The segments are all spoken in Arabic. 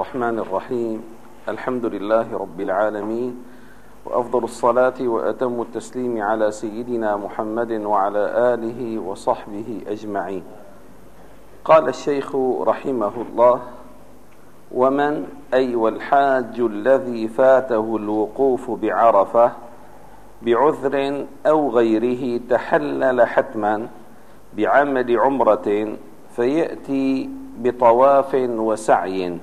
الرحمن الرحيم. الحمد لله رب العالمين وأفضل الصلاة وأتم التسليم على سيدنا محمد وعلى آله وصحبه أجمعين. قال الشيخ رحمه الله ومن أي والحاج الذي فاته الوقوف بعرفة بعذر أو غيره تحلل حتما بعمل عمرة فيأتي بطواف وسعي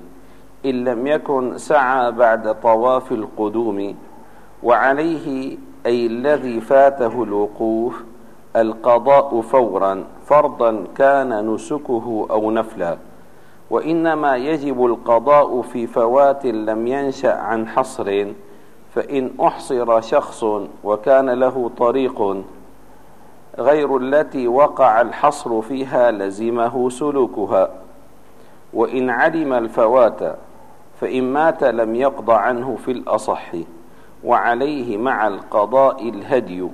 إن لم يكن سعى بعد طواف القدوم وعليه أي الذي فاته الوقوف القضاء فورا فرضا كان نسكه أو نفلا. وإنما يجب القضاء في فوات لم ينشأ عن حصر فإن أحصر شخص وكان له طريق غير التي وقع الحصر فيها لزمه سلوكها. وإن علم الفوات فإن مات لم يقض عنه في الأصح وعليه مع القضاء الهدي.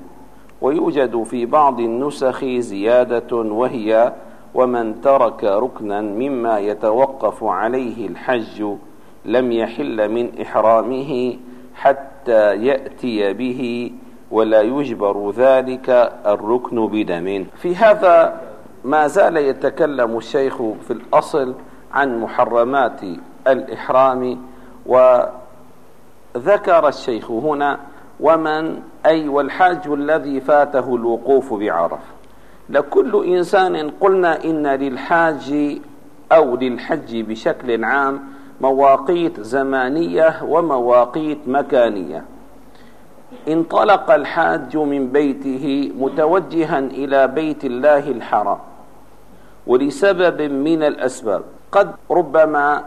ويوجد في بعض النسخ زيادة وهي ومن ترك ركنا مما يتوقف عليه الحج لم يحل من إحرامه حتى يأتي به ولا يجبر ذلك الركن بدم. في هذا ما زال يتكلم الشيخ في الأصل عن محرمات الإحرام وذكر الشيخ هنا ومن أي والحاج الذي فاته الوقوف بعرفة لكل إنسان قلنا إن للحاج أو للحج بشكل عام مواقيت زمانية ومواقيت مكانية. انطلق الحاج من بيته متوجها إلى بيت الله الحرام ولسبب من الأسباب. قد ربما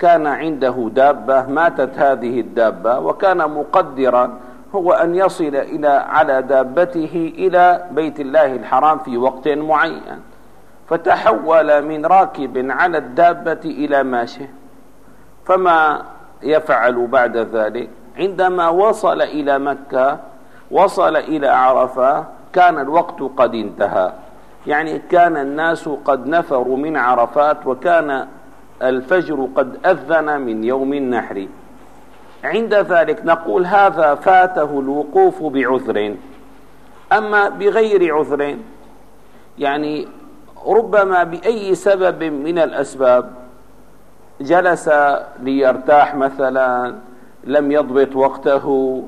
كان عنده دابة ماتت هذه الدابة وكان مقدرا هو أن يصل إلى على دابته إلى بيت الله الحرام في وقت معين. فتحول من راكب على الدابة إلى ماشي. فما يفعل بعد ذلك؟ عندما وصل إلى مكة وصل إلى عرفة كان الوقت قد انتهى. يعني كان الناس قد نفروا من عرفات وكان الفجر قد أذن من يوم النحر. عند ذلك نقول هذا فاته الوقوف بعذر. أما بغير عذر يعني ربما بأي سبب من الأسباب جلس ليرتاح مثلا لم يضبط وقته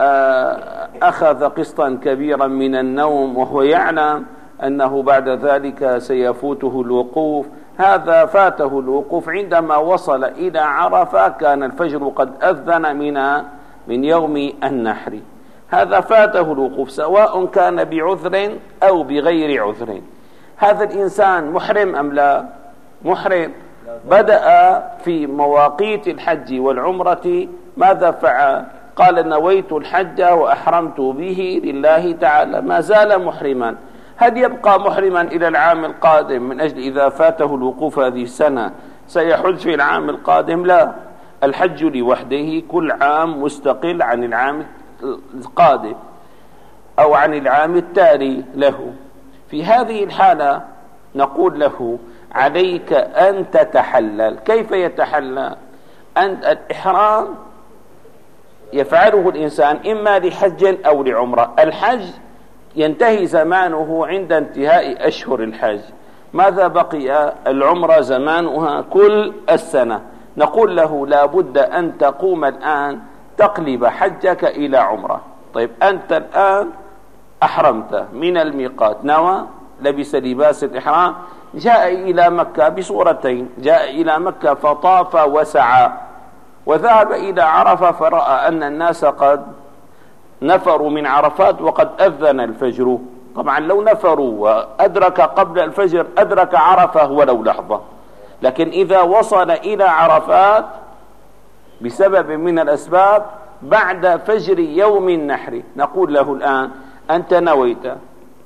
آه، أخذ قسطا كبيرا من النوم وهو يعلم أنه بعد ذلك سيفوته الوقوف. هذا فاته الوقوف عندما وصل إلى عرفة. كان الفجر قد أذن من من يوم النحر. هذا فاته الوقوف سواء كان بعذر أو بغير عذر. هذا الإنسان محرم أم لا؟ محرم. بدأ في مواقيت الحج والعمرة. ماذا فعل؟ قال نويت الحج وأحرمت به لله تعالى. ما زال محرما. هل يبقى محرما إلى العام القادم؟ من أجل إذا فاته الوقوف هذه السنة سيحج في العام القادم؟ لا. الحج لوحده كل عام مستقل عن العام القادم أو عن العام التالي له. في هذه الحالة نقول له عليك أن تتحلل. كيف يتحلل؟ أن الإحرام يفعله الإنسان إما لحج أو لعمرة. الحج ينتهي زمانه عند انتهاء أشهر الحج ماذا بقي العمرة زمانها كل السنة؟ نقول له لا بد أن تقوم الآن تقلب حجك إلى عمرة. طيب أنت الآن أحرمت من الميقات. نوى لبس لباس الإحرام. جاء إلى مكة بصورتين. جاء إلى مكة فطاف وسعى. وذهب إلى عرفة فرأى أن الناس قد نفروا من عرفات وقد أذن الفجر. طبعا لو نفروا وأدرك قبل الفجر أدرك عرفة ولو لحظة. لكن إذا وصل إلى عرفات بسبب من الأسباب بعد فجر يوم النحر نقول له الآن أنت نويت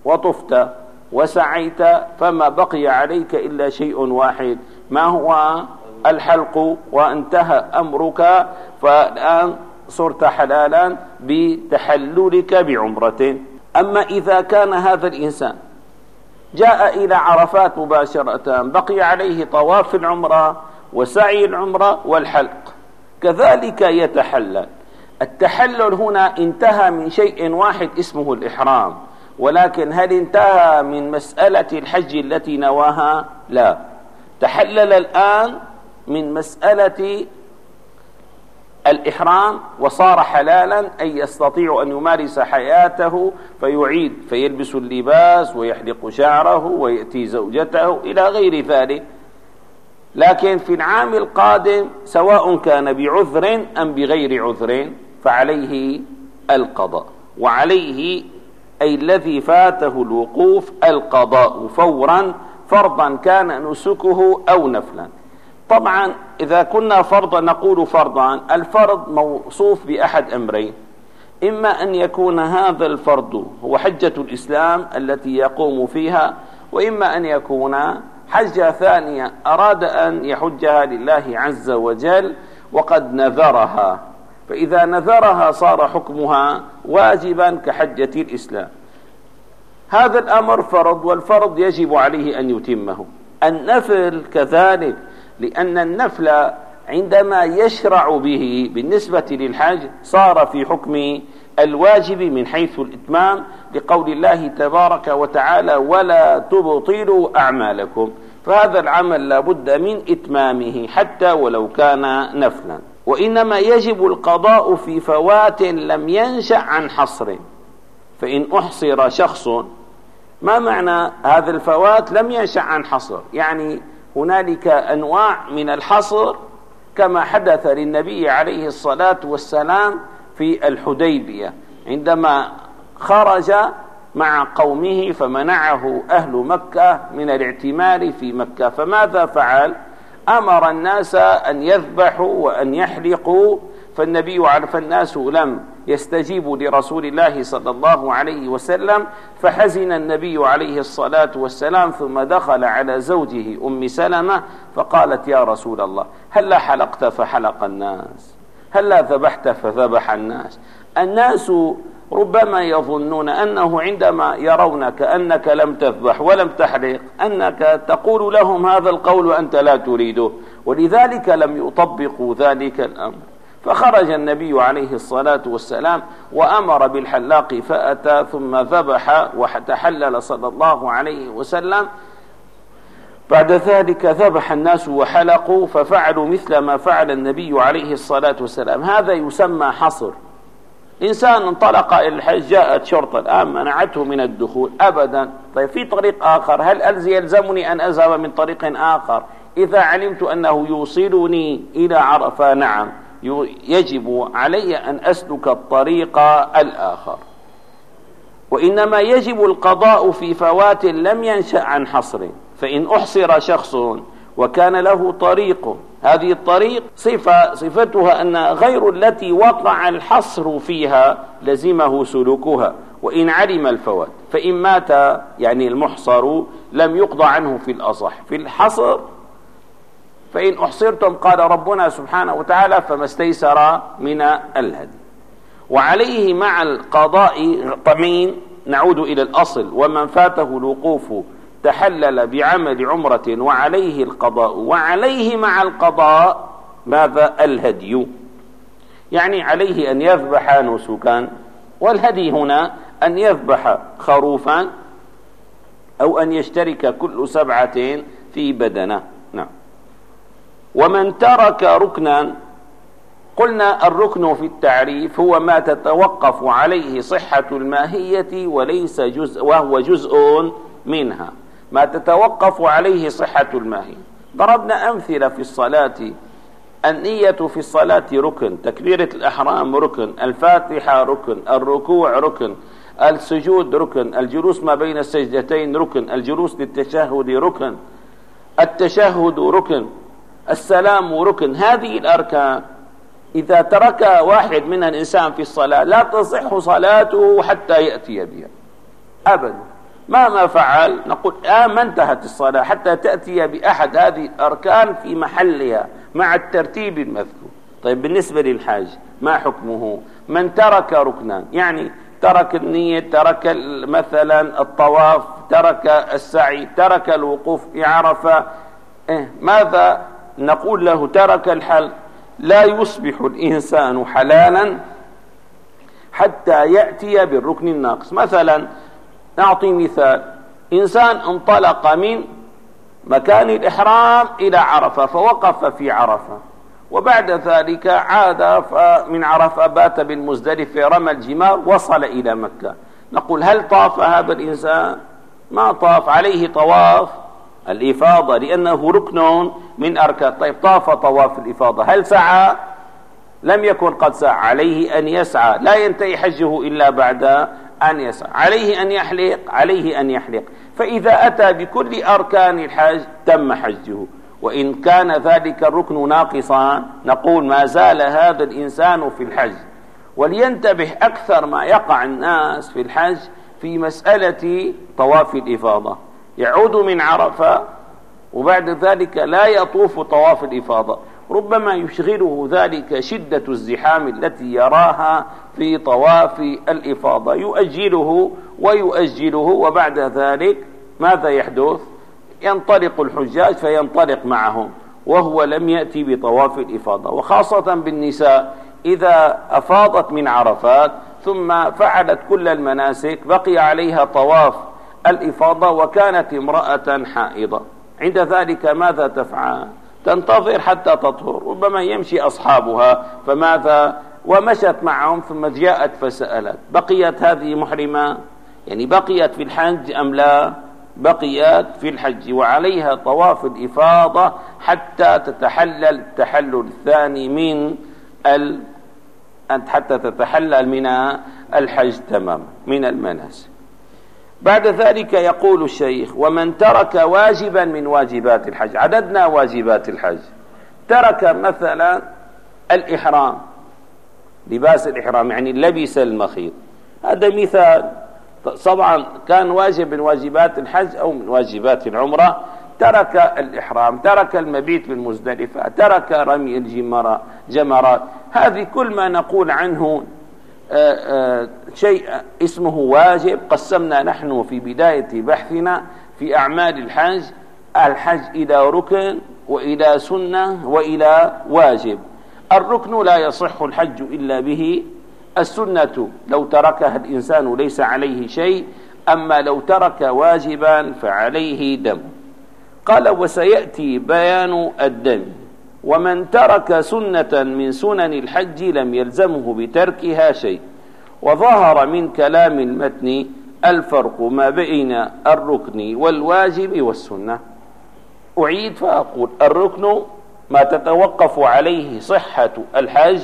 وطفت وسعيت فما بقي عليك إلا شيء واحد ما هو؟ الحلق. وانتهى أمرك. فالآن صرت حلالا بتحللك بعمرة. أما إذا كان هذا الإنسان جاء إلى عرفات مباشرة بقي عليه طواف العمرة وسعي العمرة والحلق كذلك يتحلل. التحلل هنا انتهى من شيء واحد اسمه الإحرام ولكن هل انتهى من مسألة الحج التي نواها؟ لا. تحلل الآن من مسألة الإحرام وصار حلالا أي يستطيع أن يمارس حياته فيعيد فيلبس اللباس ويحلق شعره ويأتي زوجته إلى غير ذلك. لكن في العام القادم سواء كان بعذر أم بغير عذر فعليه القضاء. وعليه أي الذي فاته الوقوف القضاء فورا فرضا كان نسكه أو نفلا. طبعا إذا كنا فرضا نقول فرضا الفرض موصوف بأحد أمرين. إما أن يكون هذا الفرض هو حجة الإسلام التي يقوم فيها وإما أن يكون حجة ثانية أراد أن يحجها لله عز وجل وقد نذرها. فإذا نذرها صار حكمها واجبا كحجة الإسلام. هذا الأمر فرض والفرض يجب عليه أن يتمه. النفل كذلك. لأن النفل عندما يشرع به بالنسبة للحج صار في حكم الواجب من حيث الإتمام لقول الله تبارك وتعالى ولا تبطلوا أعمالكم. فهذا العمل لابد من إتمامه حتى ولو كان نفلا. وإنما يجب القضاء في فوات لم ينشأ عن حصر. فإن أحصر شخص ما معنى هذا الفوات لم ينشأ عن حصر؟ يعني هنالك أنواع من الحصر كما حدث للنبي عليه الصلاة والسلام في الحديبية. عندما خرج مع قومه فمنعه أهل مكة من الاعتمار في مكة. فماذا فعل؟ أمر الناس أن يذبحوا وأن يحلقوا فالنبي عرف الناس لم يستجيبوا لرسول الله صلى الله عليه وسلم فحزن النبي عليه الصلاة والسلام ثم دخل على زوجه أم سلمة فقالت يا رسول الله هل حلقت فحلق الناس؟ هل ذبحت فذبح الناس؟ الناس ربما يظنون أنه عندما يرونك أنك لم تذبح ولم تحرق أنك تقول لهم هذا القول وأنت لا تريده ولذلك لم يطبقوا ذلك الأمر. فخرج النبي عليه الصلاة والسلام وأمر بالحلاق فأتى ثم ذبح وتحلل صلى الله عليه وسلم. بعد ذلك ذبح الناس وحلقوا ففعلوا مثل ما فعل النبي عليه الصلاة والسلام. هذا يسمى حصر. إنسان انطلق إلى الحج جاءت شرطة الآن منعته من الدخول أبدا. طيب في طريق آخر هل يلزمني أن أذهب من طريق آخر؟ إذا علمت أنه يوصلني إلى عرفة نعم. يجب علي أن أسلك الطريق الآخر. وإنما يجب القضاء في فوات لم ينشأ عن حصر فإن أحصر شخص وكان له طريق هذه الطريق صفة صفتها أن غير التي وقع الحصر فيها لزمه سلوكها وإن علم الفوات فإن مات يعني المحصر لم يقضى عنه في الأصح. في الحصر فإن أحصرتم قال ربنا سبحانه وتعالى فما استيسر من الهدي. وعليه مع القضاء طمين نعود إلى الأصل ومن فاته الوقوف تحلل بعمل عمرة وعليه القضاء. وعليه مع القضاء ماذا؟ الهدي. يعني عليه أن يذبح نسكا والهدي هنا أن يذبح خروفا أو أن يشترك كل سبعة في بدنه. نعم. ومن ترك ركنا قلنا الركن في التعريف هو ما تتوقف عليه صحة الماهية وليس جزء وهو جزء منها. ما تتوقف عليه صحة الماهية. ضربنا أمثلة في الصلاة. النية في الصلاة ركن تكبيرة الأحرام ركن الفاتحة ركن الركوع ركن السجود ركن الجلوس ما بين السجدتين ركن الجلوس للتشهد ركن التشهد ركن. السلام ركن هذه الأركان إذا ترك واحد من الإنسان في الصلاة لا تصح صلاته حتى يأتي بها. أبدا. مهما فعل؟ نقول آه ما انتهت الصلاة حتى تأتي بأحد هذه الأركان في محلها مع الترتيب المذكور. طيب بالنسبة للحاج ما حكمه؟ من ترك ركنا يعني ترك النية ترك مثلا الطواف ترك السعي ترك الوقوف في عرفة. إيه ماذا نقول له ترك الحل لا يصبح الإنسان حلالا حتى يأتي بالركن الناقص. مثلا نعطي مثال إنسان انطلق من مكان الإحرام إلى عرفة فوقف في عرفة وبعد ذلك عاد من عرفة بات بالمزدلفة رمى الجمار وصل إلى مكة. نقول هل طاف هذا الإنسان؟ ما طاف عليه طواف. الإفاضة لأنه ركن من أركان. طيب طاف طواف الإفاضة. هل سعى؟ لم يكن قد سعى. عليه أن يسعى. لا ينتهي حجه إلا بعد أن يسعى. عليه أن يحلق عليه أن يحلق. فإذا أتى بكل أركان الحج تم حجه. وإن كان ذلك الركن ناقصا نقول ما زال هذا الإنسان في الحج. ولينتبه أكثر ما يقع الناس في الحج في مسألة طواف الإفاضة. يعود من عرفة وبعد ذلك لا يطوف طواف الإفاضة. ربما يشغله ذلك شدة الزحام التي يراها في طواف الإفاضة. يؤجله ويؤجله وبعد ذلك ماذا يحدث؟ ينطلق الحجاج فينطلق معهم وهو لم يأتي بطواف الإفاضة. وخاصة بالنساء إذا أفاضت من عرفات ثم فعلت كل المناسك بقي عليها طواف الإفاضة وكانت امرأة حائضة. عند ذلك ماذا تفعل؟ تنتظر حتى تطهر ربما يمشي أصحابها فماذا؟ ومشت معهم ثم جاءت فسألت بقيت هذه محرمة؟ يعني بقيت في الحج أم لا؟ بقيت في الحج وعليها طواف الإفاضة حتى تتحلل التحلل الثاني من ال... حتى تتحلل من الحج تماما من المناسك بعد ذلك يقول الشيخ ومن ترك واجبا من واجبات الحج. عددنا واجبات الحج. ترك مثلا الإحرام لباس الإحرام يعني لبس المخيط. هذا مثال. طبعا كان واجب من واجبات الحج أو من واجبات العمرة. ترك الإحرام ترك المبيت بالمزدلفة ترك رمي الجمرات هذه كل ما نقول عنه شيء اسمه واجب. قسمنا نحن في بداية بحثنا في أعمال الحج. الحج إلى ركن وإلى سنة وإلى واجب. الركن لا يصح الحج إلا به. السنة لو تركها الإنسان ليس عليه شيء. أما لو ترك واجبا فعليه دم. قال وسيأتي بيان الدم. ومن ترك سنة من سنن الحج لم يلزمه بتركها شيء. وظهر من كلام المتن الفرق ما بين الركن والواجب والسنة. أعيد فأقول الركن ما تتوقف عليه صحة الحج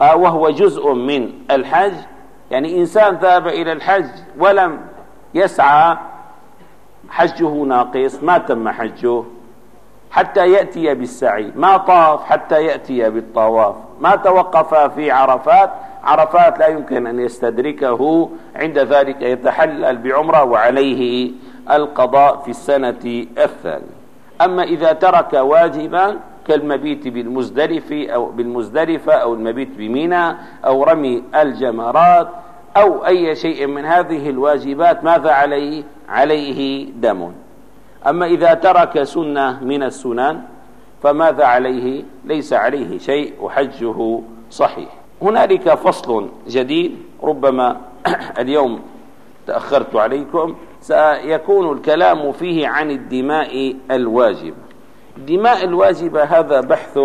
وهو جزء من الحج. يعني إنسان ذهب إلى الحج ولم يسعى حجه ناقص ما تم حجه. حتى يأتي بالسعي. ما طاف حتى يأتي بالطواف. ما توقف في عرفات. عرفات لا يمكن أن يستدركه. عند ذلك يتحلل بعمرة وعليه القضاء في السنة الثانية. أما إذا ترك واجبا كالمبيت بالمزدلف أو بالمزدلفة أو المبيت بميناء أو رمي الجمرات أو أي شيء من هذه الواجبات ماذا عليه؟ عليه دم. أما إذا ترك سنة من السنن فماذا عليه؟ ليس عليه شيء وحجه صحيح. هنالك فصل جديد ربما اليوم تأخرت عليكم سيكون الكلام فيه عن الدماء الواجبة الدماء الواجبة هذا بحث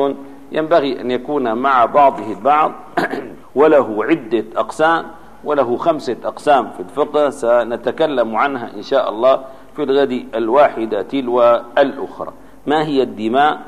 ينبغي أن يكون مع بعضه البعض وله عدة أقسام وله خمسة أقسام في الفقه سنتكلم عنها إن شاء الله. في الغد الواحدة تلو الأخرى. ما هي الدماء؟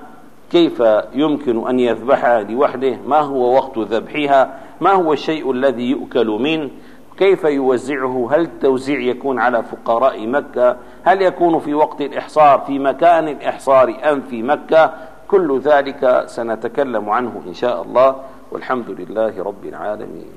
كيف يمكن أن يذبحها لوحده؟ ما هو وقت ذبحها؟ ما هو الشيء الذي يؤكل منه؟ كيف يوزعه؟ هل التوزيع يكون على فقراء مكة؟ هل يكون في وقت الإحصار؟ في مكان الإحصار أم في مكة؟ كل ذلك سنتكلم عنه إن شاء الله. والحمد لله رب العالمين.